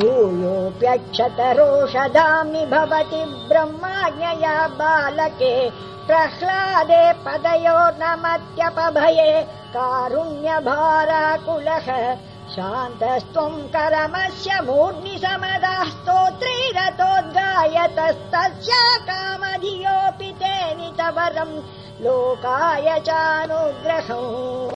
यूयोऽप्यक्षतरोषधाम्नि भवति ब्रह्माज्ञया बालके प्रह्लादे पदयोर्नमत्यपभये कारुण्यभाराकुलः शान्तस्त्वम् करमस्य भूर्णि समदास्तोत्री रथोद्गायतस्तस्य कामधियोऽपि ते नितवरम् लोकाय चानुग्रहम्।